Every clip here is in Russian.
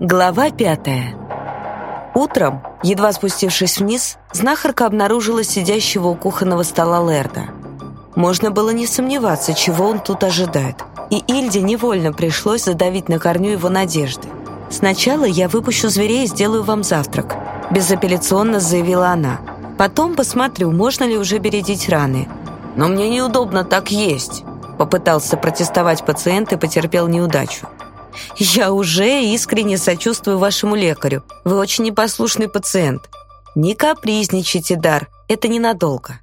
Глава пятая. Утром, едва спустившись вниз, знахарка обнаружила сидящего у кухонного стола Лерда. Можно было не сомневаться, чего он тут ожидает. И Ильде невольно пришлось задавить на корню его надежды. «Сначала я выпущу зверей и сделаю вам завтрак», – безапелляционно заявила она. «Потом посмотрю, можно ли уже бередить раны». «Но мне неудобно так есть», – попытался протестовать пациент и потерпел неудачу. «Я уже искренне сочувствую вашему лекарю. Вы очень непослушный пациент. Не капризничайте, Дар, это ненадолго».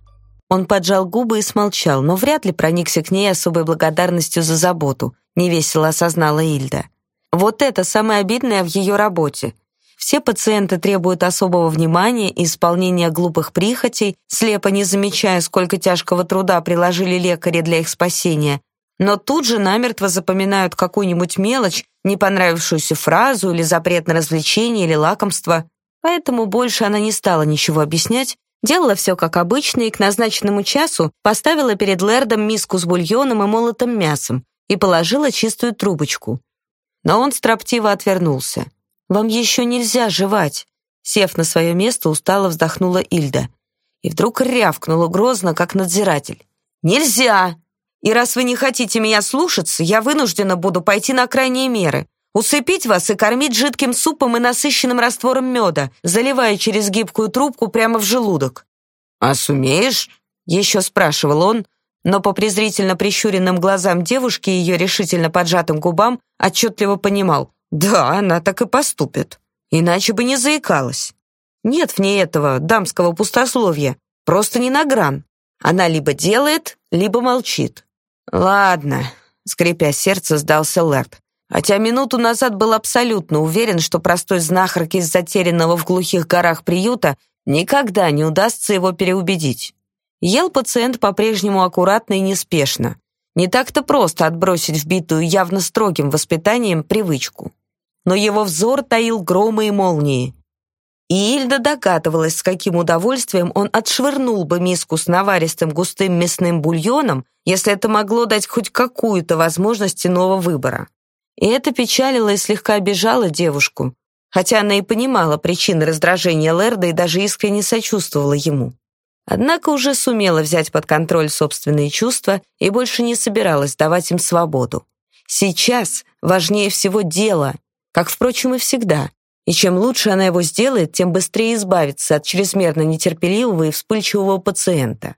Он поджал губы и смолчал, но вряд ли проникся к ней особой благодарностью за заботу, невесело осознала Ильда. Вот это самое обидное в ее работе. Все пациенты требуют особого внимания и исполнения глупых прихотей, слепо не замечая, сколько тяжкого труда приложили лекари для их спасения, но тут же намертво запоминают какую-нибудь мелочь, не понравившуюся фразу или запрет на развлечение или лакомство. Поэтому больше она не стала ничего объяснять, делала все как обычно и к назначенному часу поставила перед Лэрдом миску с бульоном и молотым мясом и положила чистую трубочку. Но он строптиво отвернулся. «Вам еще нельзя жевать», Сев на свое место, устало вздохнула Ильда. И вдруг рявкнула грозно, как надзиратель. «Нельзя! И раз вы не хотите меня слушаться, я вынуждена буду пойти на крайние меры. Усыпить вас и кормить жидким супом и насыщенным раствором меда, заливая через гибкую трубку прямо в желудок. «А сумеешь?» — еще спрашивал он, но по презрительно прищуренным глазам девушки и ее решительно поджатым губам отчетливо понимал. «Да, она так и поступит. Иначе бы не заикалась. Нет в ней этого дамского пустословия, просто не на гран. Она либо делает, либо молчит. «Ладно», — скрипя сердце, сдался Лэрд. Хотя минуту назад был абсолютно уверен, что простой знахарке из затерянного в глухих горах приюта никогда не удастся его переубедить. Ел пациент по-прежнему аккуратно и неспешно. Не так-то просто отбросить вбитую явно строгим воспитанием привычку. Но его взор таил громы и молнии. И Ильда догадывалась, с каким удовольствием он отшвырнул бы миску с наваристым густым мясным бульоном, если это могло дать хоть какую-то возможность иного выбора. И это печалило и слегка обижало девушку, хотя она и понимала причины раздражения Лерда и даже искренне сочувствовала ему. Однако уже сумела взять под контроль собственные чувства и больше не собиралась давать им свободу. Сейчас важнее всего дело, как, впрочем, и всегда. И чем лучше она его сделает, тем быстрее избавится от чрезмерно нетерпеливого и вспыльчивого пациента.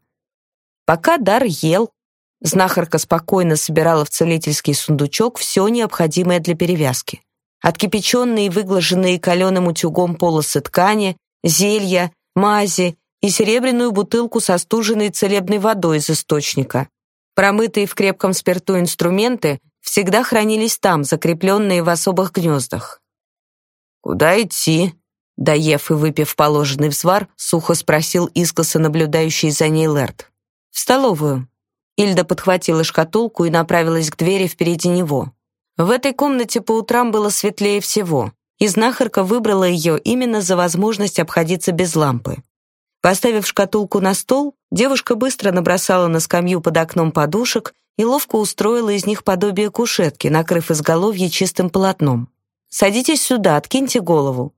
Пока Дар ел, знахарка спокойно собирала в целительский сундучок все необходимое для перевязки. Откипяченные и выглаженные каленым утюгом полосы ткани, зелья, мази и серебряную бутылку со стуженной целебной водой из источника. Промытые в крепком спирту инструменты всегда хранились там, закрепленные в особых гнездах. «Куда идти?» Доев и выпив положенный взвар, сухо спросил искоса наблюдающий за ней Лэрд. «В столовую». Ильда подхватила шкатулку и направилась к двери впереди него. В этой комнате по утрам было светлее всего, и знахарка выбрала ее именно за возможность обходиться без лампы. Поставив шкатулку на стол, девушка быстро набросала на скамью под окном подушек и ловко устроила из них подобие кушетки, накрыв изголовье чистым полотном. Садитесь сюда, откиньте голову.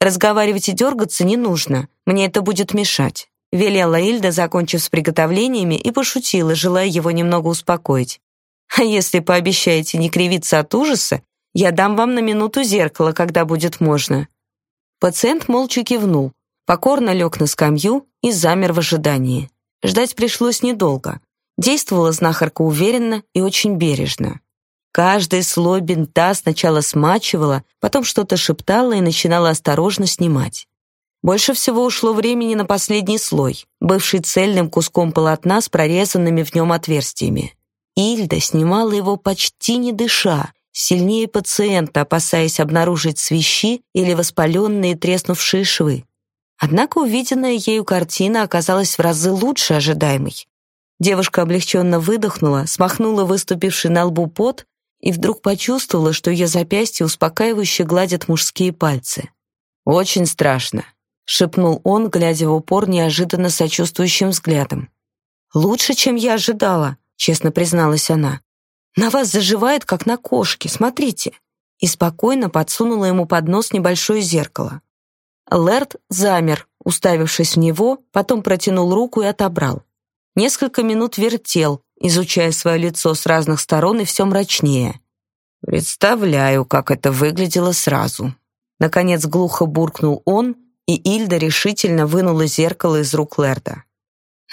Разговаривать и дергаться не нужно, мне это будет мешать», — велела Ильда, закончив с приготовлениями, и пошутила, желая его немного успокоить. «А если пообещаете не кривиться от ужаса, я дам вам на минуту зеркало, когда будет можно». Пациент молча кивнул, покорно лег на скамью и замер в ожидании. Ждать пришлось недолго. Действовала знахарка уверенно и очень бережно. Каждый слой бинта сначала смачивала, потом что-то шептала и начинала осторожно снимать. Больше всего ушло времени на последний слой, бывший цельным куском полотна с прорезанными в нем отверстиями. Ильда снимала его почти не дыша, сильнее пациента, опасаясь обнаружить свищи или воспаленные треснувшие швы. Однако увиденная ею картина оказалась в разы лучше ожидаемой. Девушка облегченно выдохнула, смахнула выступивший на лбу пот и вдруг почувствовала, что ее запястье успокаивающе гладят мужские пальцы. «Очень страшно», — шепнул он, глядя в упор неожиданно сочувствующим взглядом. «Лучше, чем я ожидала», — честно призналась она. «На вас заживает, как на кошке, смотрите». и спокойно подсунула ему под нос небольшое зеркало. Лэрд замер, уставившись в него, потом протянул руку и отобрал. Несколько минут вертел, изучая свое лицо с разных сторон и все мрачнее. «Представляю, как это выглядело сразу». Наконец глухо буркнул он, и Ильда решительно вынула зеркало из рук Лерда.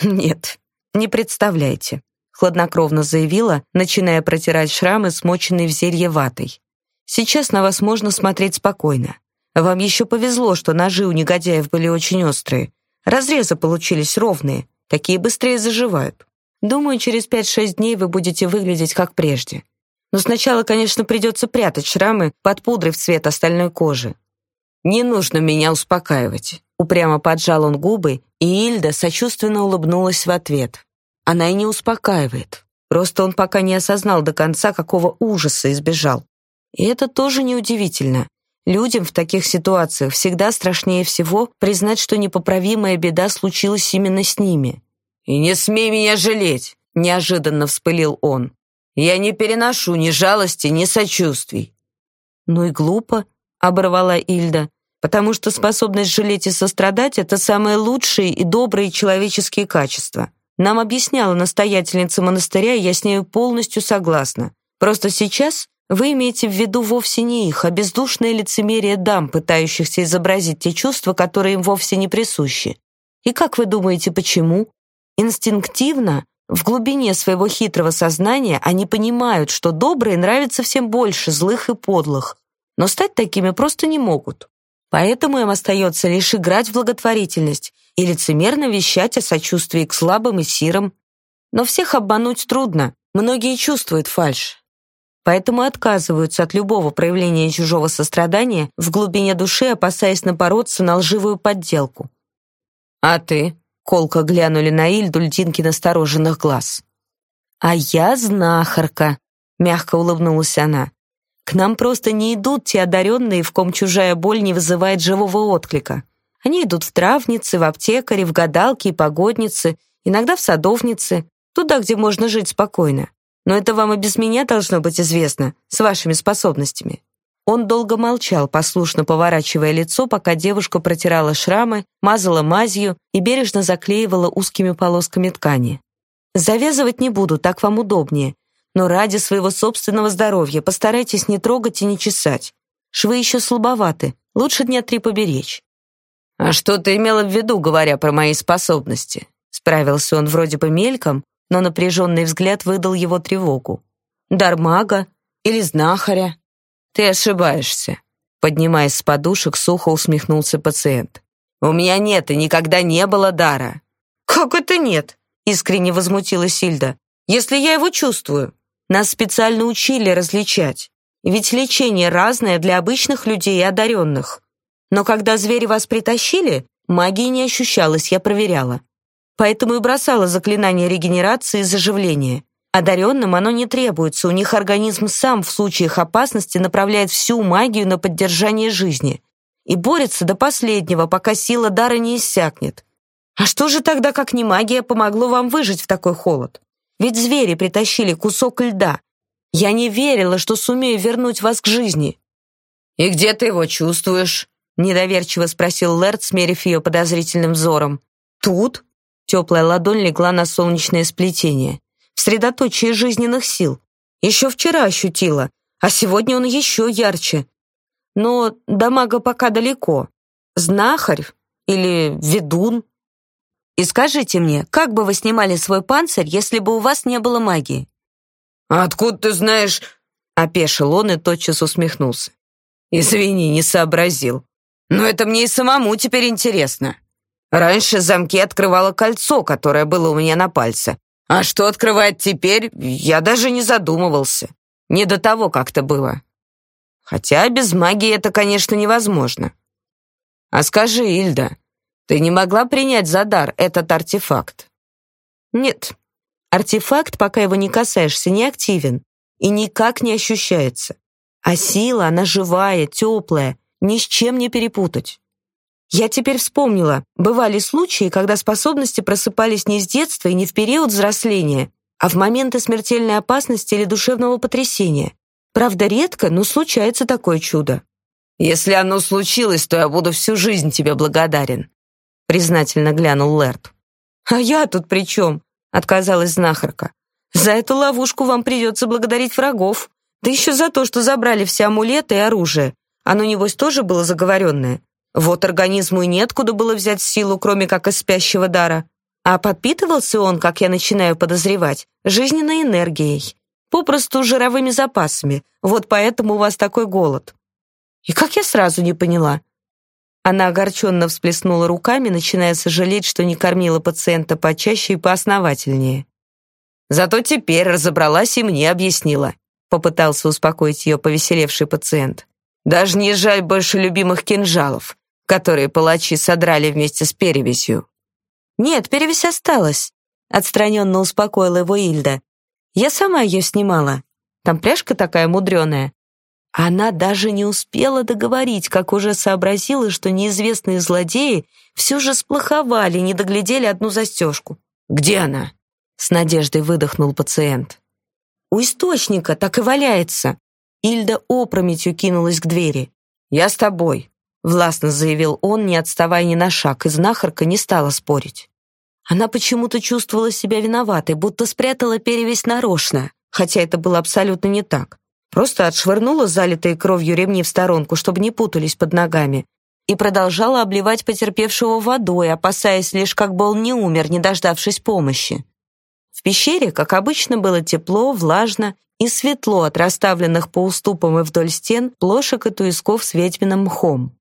«Нет, не представляете», — хладнокровно заявила, начиная протирать шрамы, смоченные в зелье ватой. «Сейчас на вас можно смотреть спокойно. Вам еще повезло, что ножи у негодяев были очень острые. Разрезы получились ровные, такие быстрее заживают. Думаю, через 5-6 дней вы будете выглядеть как прежде. Но сначала, конечно, придется прятать шрамы под пудрой в цвет остальной кожи. Не нужно меня успокаивать. Упрямо поджал он губы, и Ильда сочувственно улыбнулась в ответ. Она и не успокаивает. Просто он пока не осознал до конца, какого ужаса избежал. И это тоже неудивительно. Людям в таких ситуациях всегда страшнее всего признать, что непоправимая беда случилась именно с ними. «И не смей меня жалеть!» — неожиданно вспылил он. «Я не переношу ни жалости, ни сочувствий». «Ну и глупо», — оборвала Ильда, «потому что способность жалеть и сострадать — это самые лучшие и добрые человеческие качества. Нам объясняла настоятельница монастыря, и я с нею полностью согласна. Просто сейчас вы имеете в виду вовсе не их, а бездушное лицемерие дам, пытающихся изобразить те чувства, которые им вовсе не присущи. И как вы думаете, почему? Инстинктивно, в глубине своего хитрого сознания, они понимают, что добрые нравятся всем больше злых и подлых, но стать такими просто не могут. Поэтому им остается лишь играть в благотворительность и лицемерно вещать о сочувствии к слабым и сирым. Но всех обмануть трудно, многие чувствуют фальшь. Поэтому отказываются от любого проявления чужого сострадания в глубине души, опасаясь напороться на лживую подделку. «А ты?» Колко глянули на Ильду льдинки настороженных глаз. «А я знахарка», — мягко улыбнулась она. «К нам просто не идут те одаренные, в ком чужая боль не вызывает живого отклика. Они идут в травницы, в аптекари, в гадалки и погодницы, иногда в садовницы, туда, где можно жить спокойно. Но это вам и без меня должно быть известно, с вашими способностями. Он долго молчал, послушно поворачивая лицо, пока девушка протирала шрамы, мазала мазью и бережно заклеивала узкими полосками ткани. «Завязывать не буду, так вам удобнее. Но ради своего собственного здоровья постарайтесь не трогать и не чесать. Швы еще слабоваты, лучше дня три поберечь». «А что ты имела в виду, говоря про мои способности?» Справился он вроде бы мельком, но напряженный взгляд выдал его тревогу. «Дар мага или знахаря?» «Ты ошибаешься», — поднимаясь с подушек, сухо усмехнулся пациент. «У меня нет и никогда не было дара». «Как это нет?» — искренне возмутилась Сильда. «Если я его чувствую. Нас специально учили различать. Ведь лечение разное для обычных людей и одаренных. Но когда звери вас притащили, магии не ощущалось, я проверяла. Поэтому и бросала заклинание регенерации и заживления. Одаренным оно не требуется, у них организм сам в случаях опасности направляет всю магию на поддержание жизни и борется до последнего, пока сила дара не иссякнет. А что же тогда, как не магия, помогло вам выжить в такой холод? Ведь звери притащили кусок льда. Я не верила, что сумею вернуть вас к жизни. «И где ты его чувствуешь?» — недоверчиво спросил Лэрд, смерив ее подозрительным взором. «Тут?» — теплая ладонь легла на солнечное сплетение в средоточии жизненных сил. Еще вчера ощутила, а сегодня он еще ярче. Но до мага пока далеко. Знахарь или ведун? И скажите мне, как бы вы снимали свой панцирь, если бы у вас не было магии? «Откуда ты знаешь?» — опешил он и тотчас усмехнулся. «Извини, не сообразил. Но это мне и самому теперь интересно. Раньше замки открывало кольцо, которое было у меня на пальце, а что открывать теперь, я даже не задумывался. Не до того как-то было. Хотя без магии это, конечно, невозможно. А скажи, Ильда, ты не могла принять за дар этот артефакт? Нет. Артефакт, пока его не касаешься, не активен и никак не ощущается. А сила, она живая, теплая, ни с чем не перепутать. Я теперь вспомнила, бывали случаи, когда способности просыпались не с детства и не в период взросления, а в моменты смертельной опасности или душевного потрясения. Правда, редко, но случается такое чудо. Если оно случилось, то я буду всю жизнь тебе благодарен, признательно глянул Лэрд. А я тут при чем? отказалась знахарка. За эту ловушку вам придется благодарить врагов. Да еще за то, что забрали все амулеты и оружие. Оно, небось, тоже было заговоренное. Вот организму и неоткуда было взять силу, кроме как из спящего дара. А подпитывался он, как я начинаю подозревать, жизненной энергией. Попросту жировыми запасами. Вот поэтому у вас такой голод. И как я сразу не поняла. Она огорченно всплеснула руками, начиная сожалеть, что не кормила пациента почаще и поосновательнее. Зато теперь разобралась и мне объяснила. Попытался успокоить ее повеселевший пациент. Даже не жаль больше любимых кинжалов, которые палачи содрали вместе с перевесью. «Нет, перевесь осталась», — отстраненно успокоила его Ильда. «Я сама ее снимала. Там пряжка такая мудреная». Она даже не успела договорить, как уже сообразила, что неизвестные злодеи все же сплоховали, не доглядели одну застежку. «Где она?» — с надеждой выдохнул пациент. «У источника так и валяется». Ильда опрометью кинулась к двери. «Я с тобой», властно заявил он, не отставая ни на шаг, и знахарка не стала спорить. Она почему-то чувствовала себя виноватой, будто спрятала перевесь нарочно, хотя это было абсолютно не так. Просто отшвырнула залитые кровью ремни в сторонку, чтобы не путались под ногами, и продолжала обливать потерпевшего водой, опасаясь лишь, как бы он не умер, не дождавшись помощи. В пещере, как обычно, было тепло, влажно и светло от расставленных по уступам и вдоль стен плошек и туисков с ведьминым мхом.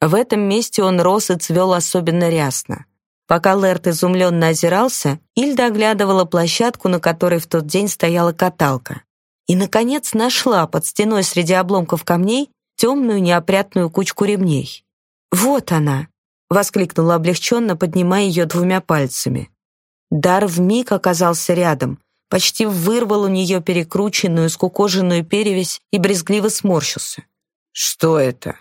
В этом месте он рос и цвел особенно рясно. Пока Лерт изумленно озирался, Ильда оглядывала площадку, на которой в тот день стояла каталка. И, наконец, нашла под стеной среди обломков камней темную неопрятную кучку ремней. «Вот она!» — воскликнула облегченно, поднимая ее двумя пальцами. Дар вмиг оказался рядом, почти вырвал у нее перекрученную, скукоженную перевязь и брезгливо сморщился. «Что это?»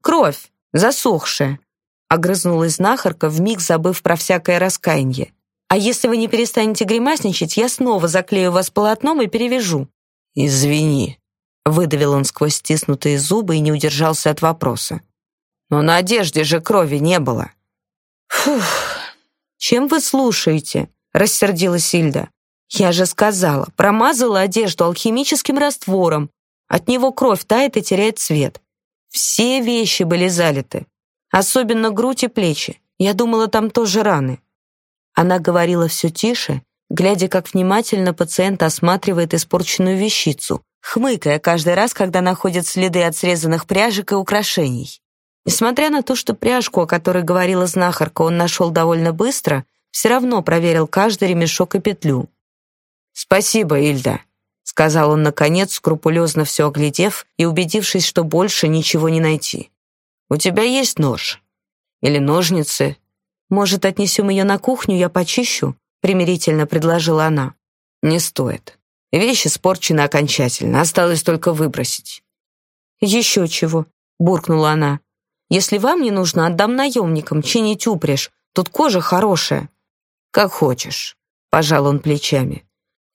«Кровь!» Засохшая», — огрызнулась знахарка, вмиг забыв про всякое раскаяние. «А если вы не перестанете гримасничать, я снова заклею вас полотном и перевяжу». «Извини», — выдавил он сквозь стиснутые зубы и не удержался от вопроса. «Но на одежде же крови не было». «Фух, чем вы слушаете?» — рассердилась Ильда. «Я же сказала, промазала одежду алхимическим раствором. От него кровь тает и теряет цвет. Все вещи были залиты, особенно грудь и плечи. Я думала, там тоже раны. Она говорила все тише, глядя, как внимательно пациент осматривает испорченную вещицу, хмыкая каждый раз, когда находит следы от срезанных пряжек и украшений. Несмотря на то, что пряжку, о которой говорила знахарка, он нашел довольно быстро, все равно проверил каждый ремешок и петлю. «Спасибо, Ильда», сказал он наконец, скрупулезно все оглядев и убедившись, что больше ничего не найти. У тебя есть нож или ножницы? Может, отнесем ее на кухню, я почищу? примирительно предложила она. Не стоит. Вещи испорчены окончательно, осталось только выбросить. «Еще чего, буркнула она. Если вам не нужно, отдам наемникам чинить упряжь. Тут кожа хорошая. Как хочешь, пожал он плечами.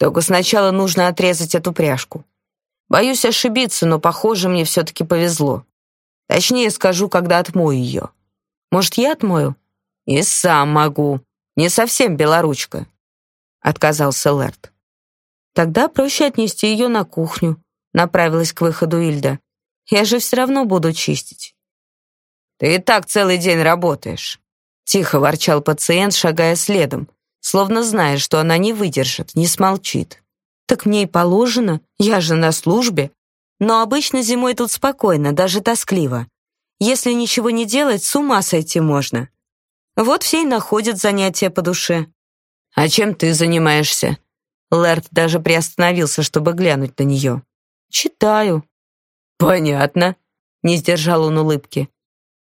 Только сначала нужно отрезать эту пряжку. Боюсь ошибиться, но, похоже, мне все-таки повезло. Точнее скажу, когда отмою ее. Может, я отмою? И сам могу. Не совсем белоручка. Отказался Лэрд. Тогда проще отнести ее на кухню. Направилась к выходу Ильда. Я же все равно буду чистить. Ты и так целый день работаешь. Тихо ворчал пациент, шагая следом, словно зная, что она не выдержит, не смолчит. «Так мне и положено, я же на службе. Но обычно зимой тут спокойно, даже тоскливо. Если ничего не делать, с ума сойти можно. Вот все и находят занятия по душе». «А чем ты занимаешься?» Лэрд даже приостановился, чтобы глянуть на нее. «Читаю». «Понятно», — не сдержал он улыбки.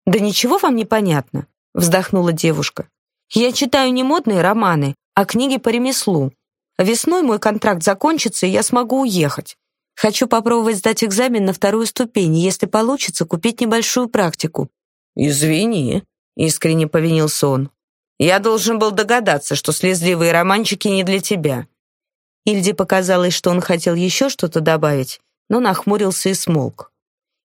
«Да ничего вам не понятно», — вздохнула девушка. Я читаю не модные романы, а книги по ремеслу. Весной мой контракт закончится, и я смогу уехать. Хочу попробовать сдать экзамен на вторую ступень, и если получится, купить небольшую практику». «Извини», — искренне повинился он. «Я должен был догадаться, что слезливые романчики не для тебя». Ильде показалось, что он хотел еще что-то добавить, но нахмурился и смолк.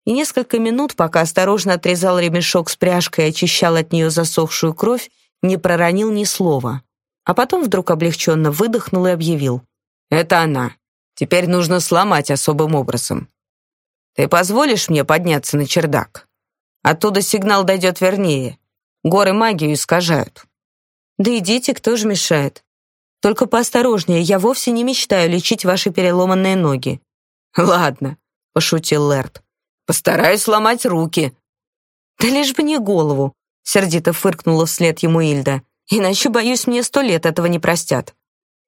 И несколько минут, пока осторожно отрезал ремешок с пряжкой и очищал от нее засохшую кровь, не проронил ни слова. А потом вдруг облегченно выдохнул и объявил. «Это она. Теперь нужно сломать особым образом. Ты позволишь мне подняться на чердак? Оттуда сигнал дойдет вернее. Горы магию искажают». «Да идите, кто же мешает? Только поосторожнее, я вовсе не мечтаю лечить ваши переломанные ноги». «Ладно», — пошутил Лэрд. «Постараюсь сломать руки». «Да лишь бы не голову», — сердито фыркнула вслед ему Ильда. «Иначе, боюсь, мне сто лет этого не простят».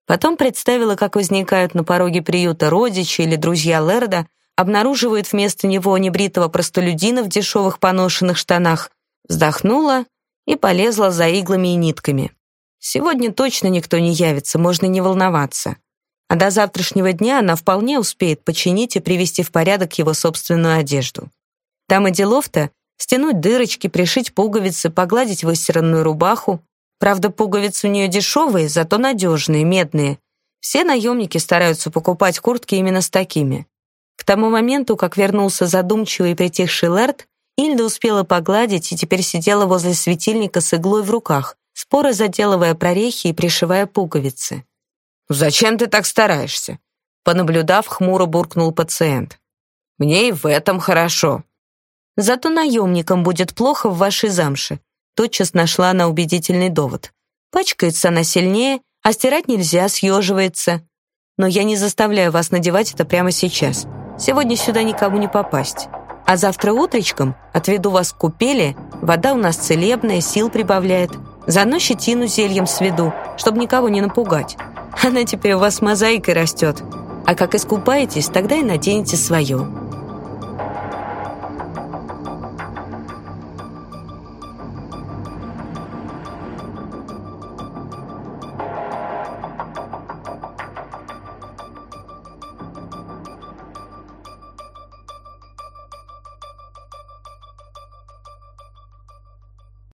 Потом представила, как возникают на пороге приюта родичи или друзья Лерда, обнаруживают вместо него небритого простолюдина в дешевых поношенных штанах, вздохнула и полезла за иглами и нитками. Сегодня точно никто не явится, можно не волноваться а до завтрашнего дня она вполне успеет починить и привести в порядок его собственную одежду. Там и делов-то стянуть дырочки, пришить пуговицы, погладить выстиранную рубаху. Правда, пуговицы у нее дешевые, зато надежные, медные. Все наемники стараются покупать куртки именно с такими. К тому моменту, как вернулся задумчивый и притихший Лэрд, Ильда успела погладить и теперь сидела возле светильника с иглой в руках, споро заделывая прорехи и пришивая пуговицы. «Зачем ты так стараешься?» Понаблюдав, хмуро буркнул пациент. «Мне и в этом хорошо». «Зато наемникам будет плохо в вашей замше», тотчас нашла она убедительный довод. «Пачкается она сильнее, а стирать нельзя, съеживается. Но я не заставляю вас надевать это прямо сейчас. Сегодня сюда никому не попасть. А завтра утречком отведу вас к купели, вода у нас целебная, сил прибавляет. Заодно щетину зельем сведу, чтобы никого не напугать. Она теперь у вас мозаикой растет. А как искупаетесь, тогда и наденете свое.